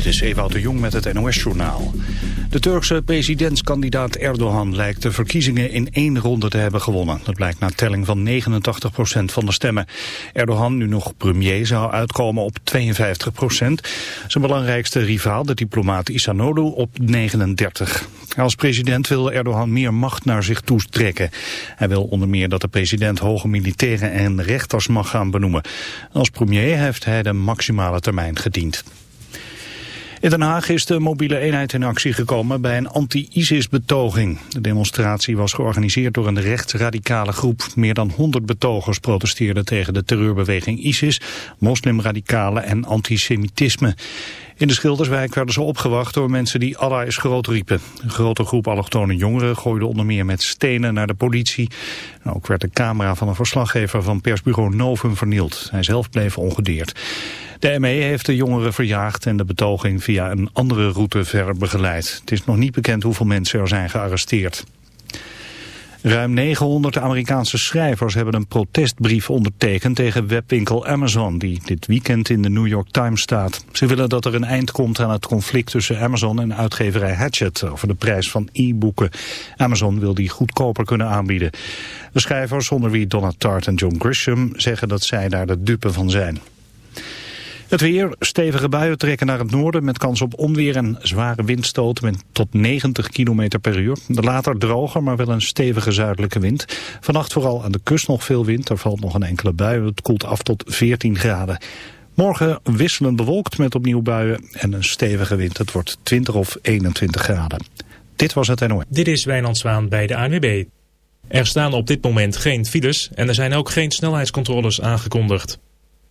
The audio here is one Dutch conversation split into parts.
Dit is Ewout de Jong met het NOS-journaal. De Turkse presidentskandidaat Erdogan lijkt de verkiezingen in één ronde te hebben gewonnen. Dat blijkt na telling van 89% van de stemmen. Erdogan, nu nog premier, zou uitkomen op 52% Zijn belangrijkste rivaal, de diplomaat Isanolu, op 39. Als president wil Erdogan meer macht naar zich toestrekken. Hij wil onder meer dat de president hoge militairen en rechters mag gaan benoemen. Als premier heeft hij de maximale termijn gediend. In Den Haag is de mobiele eenheid in actie gekomen bij een anti-ISIS-betoging. De demonstratie was georganiseerd door een rechtsradicale groep. Meer dan 100 betogers protesteerden tegen de terreurbeweging ISIS, moslimradicalen en antisemitisme. In de Schilderswijk werden ze opgewacht door mensen die Allah is groot riepen. Een grote groep allochtone jongeren gooide onder meer met stenen naar de politie. ook werd de camera van een verslaggever van persbureau Novum vernield. Hij zelf bleef ongedeerd. De ME heeft de jongeren verjaagd en de betoging via een andere route verder begeleid. Het is nog niet bekend hoeveel mensen er zijn gearresteerd. Ruim 900 Amerikaanse schrijvers hebben een protestbrief ondertekend tegen webwinkel Amazon, die dit weekend in de New York Times staat. Ze willen dat er een eind komt aan het conflict tussen Amazon en uitgeverij Hatchet over de prijs van e-boeken. Amazon wil die goedkoper kunnen aanbieden. De schrijvers, onder wie Donna Tart en John Grisham, zeggen dat zij daar de dupe van zijn. Het weer, stevige buien trekken naar het noorden met kans op onweer en zware windstoten met tot 90 km per uur. Later droger, maar wel een stevige zuidelijke wind. Vannacht vooral aan de kust nog veel wind, er valt nog een enkele bui. Het koelt af tot 14 graden. Morgen wisselend bewolkt met opnieuw buien en een stevige wind. Het wordt 20 of 21 graden. Dit was het NOS. Dit is Wijnand Zwaan bij de ANWB. Er staan op dit moment geen files en er zijn ook geen snelheidscontroles aangekondigd.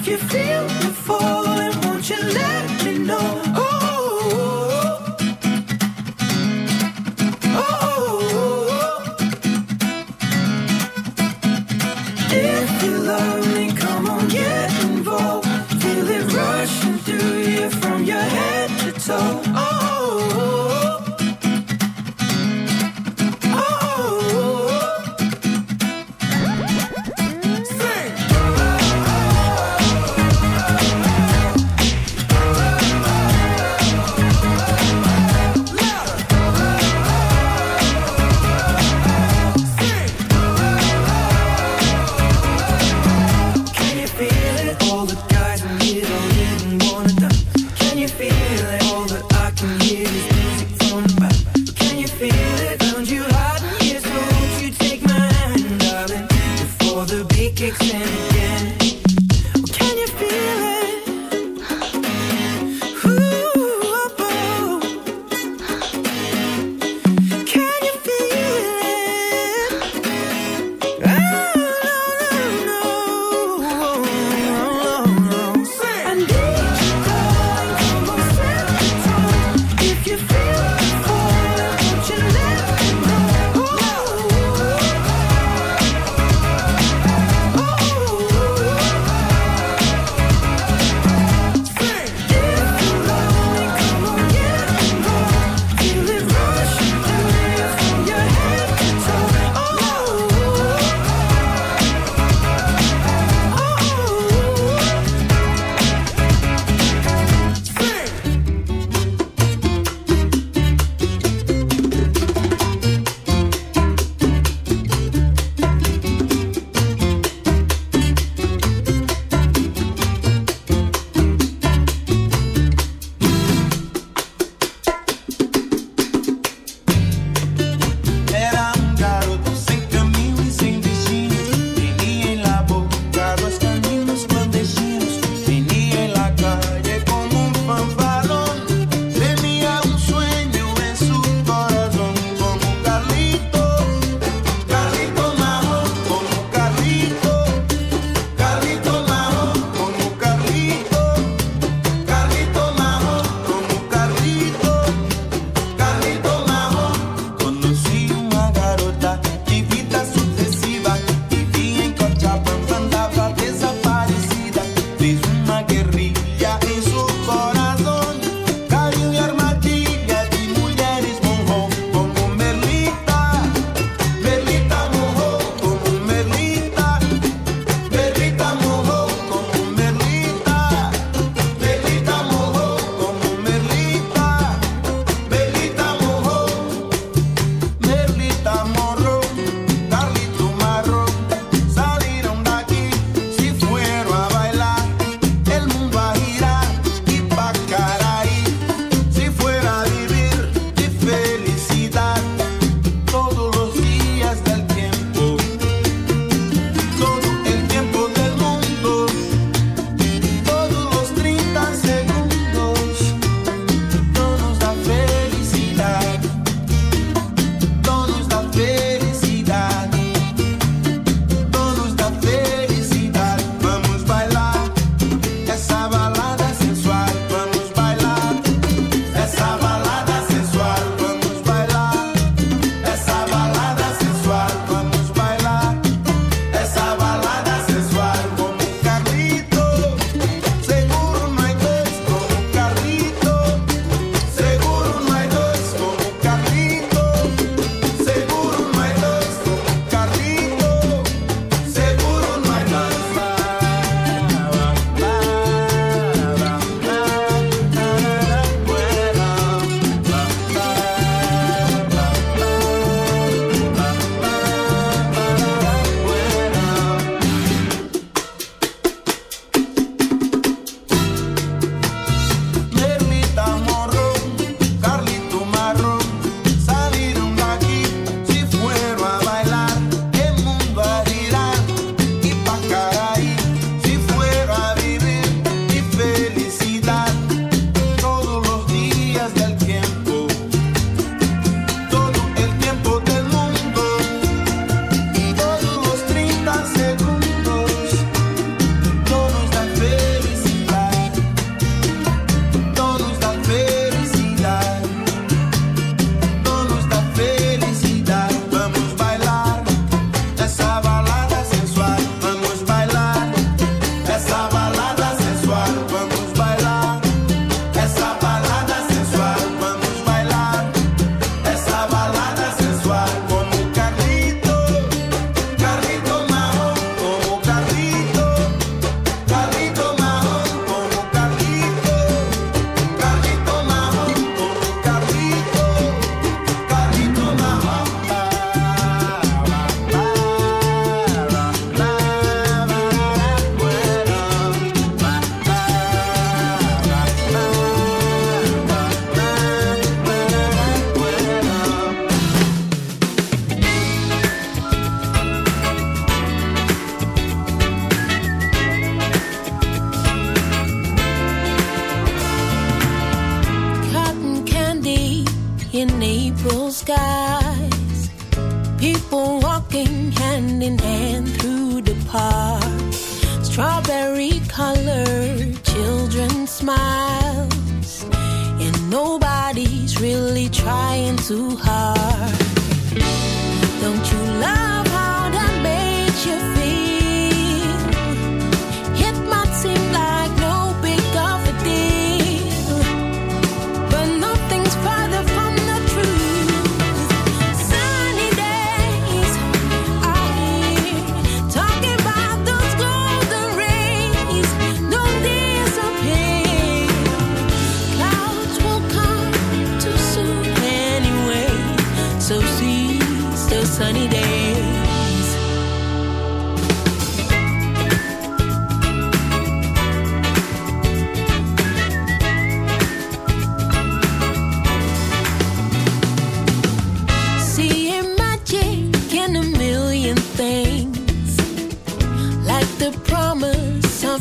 If you feel me falling, won't you let me know? Oh oh, oh, oh, If you love me, come on, get involved. Feel it rushing through you from your head to toe.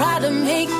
try to make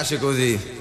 piace così.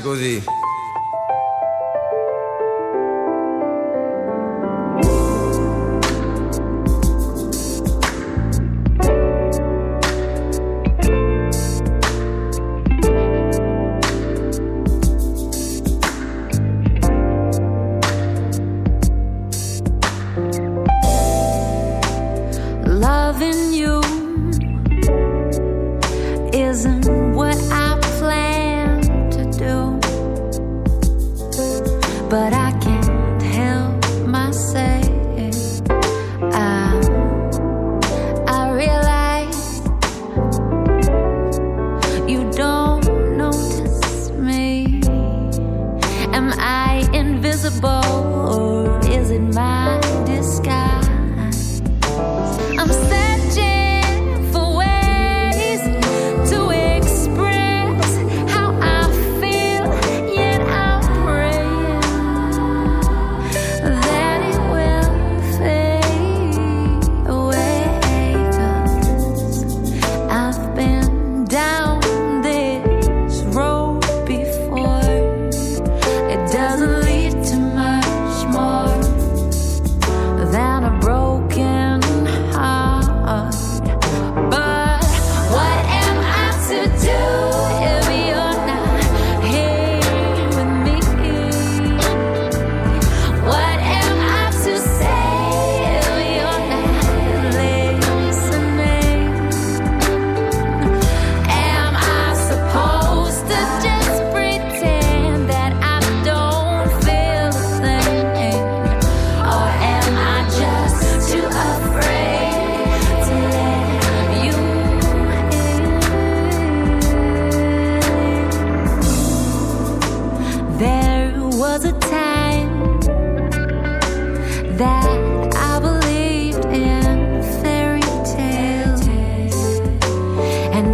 così.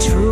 True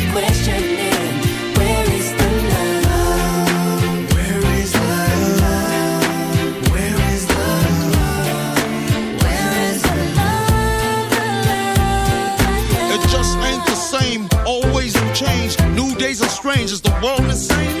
change. New days are strange. Is the world insane?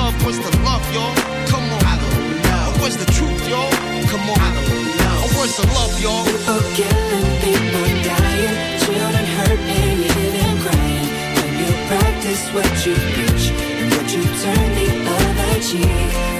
What's the love, y'all? Come on. I don't know. Where's the truth, y'all? Come on. I don't know. Where's the love, y'all? People killing, people dying, children hurt and you hear them crying. When you practice what you preach and what you turn the other cheek.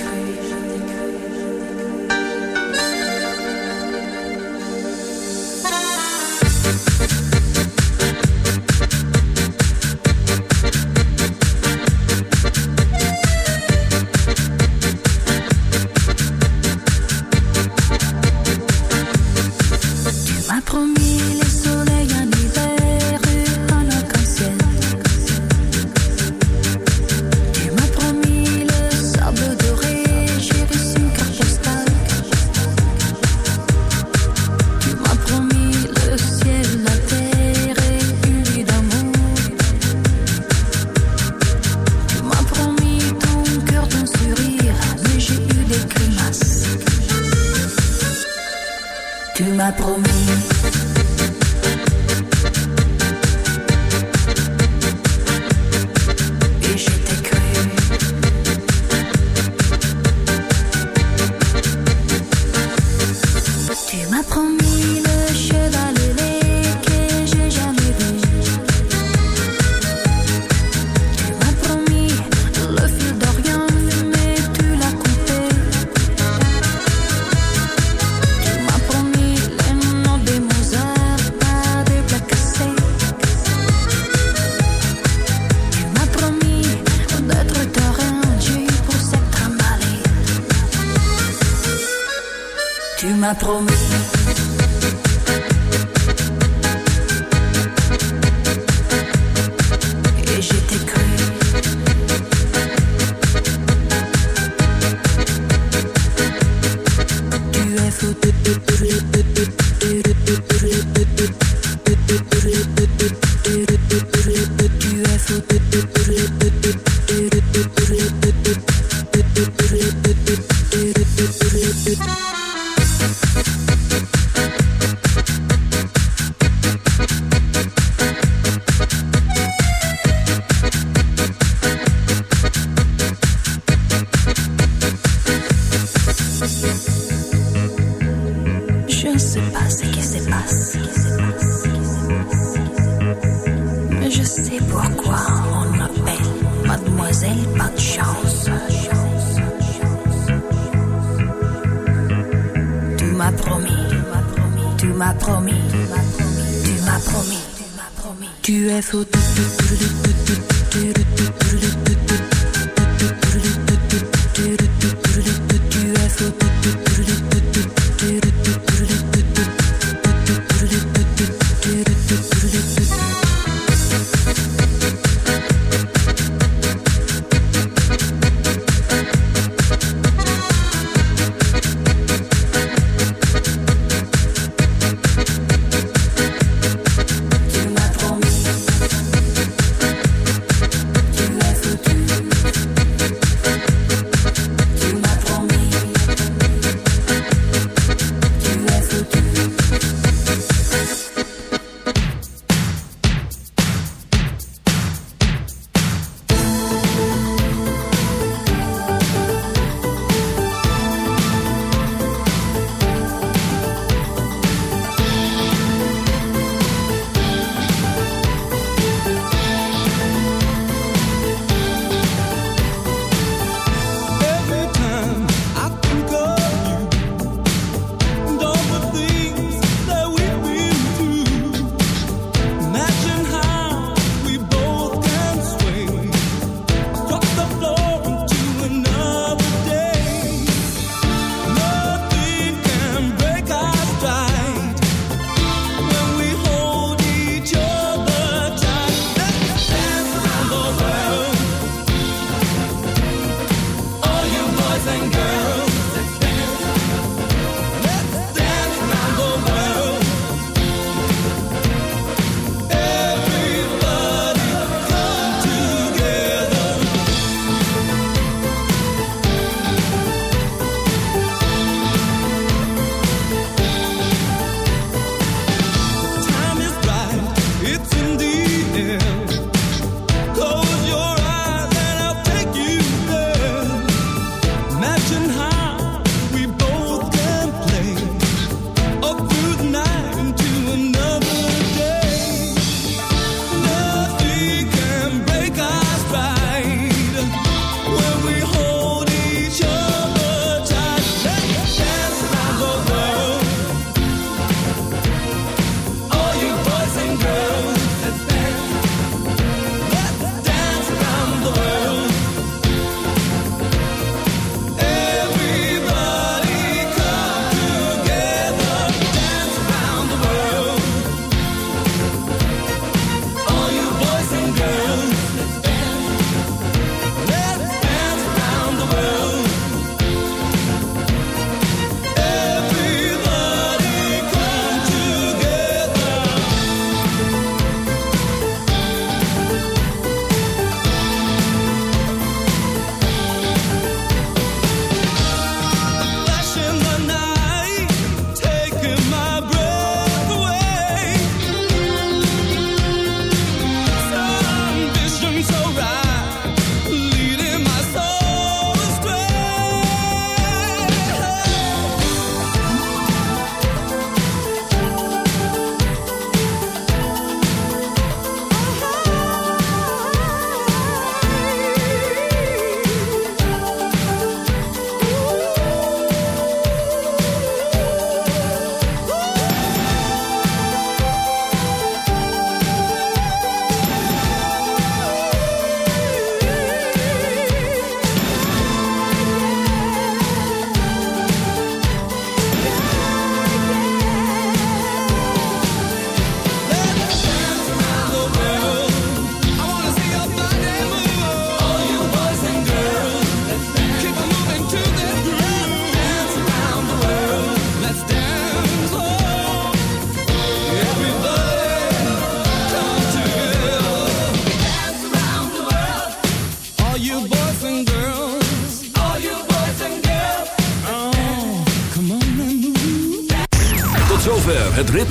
compromis.